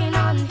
walking on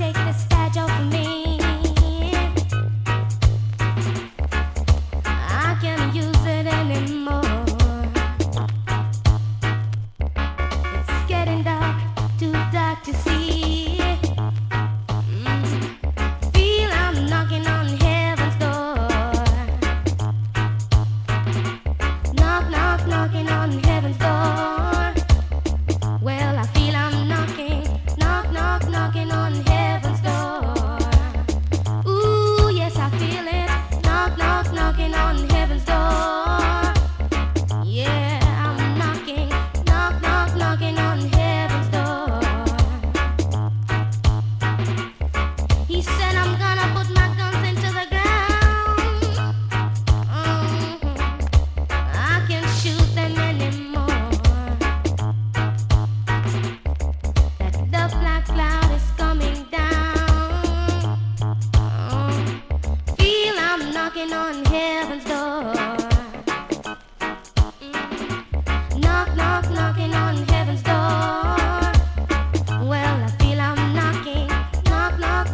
on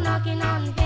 knocking on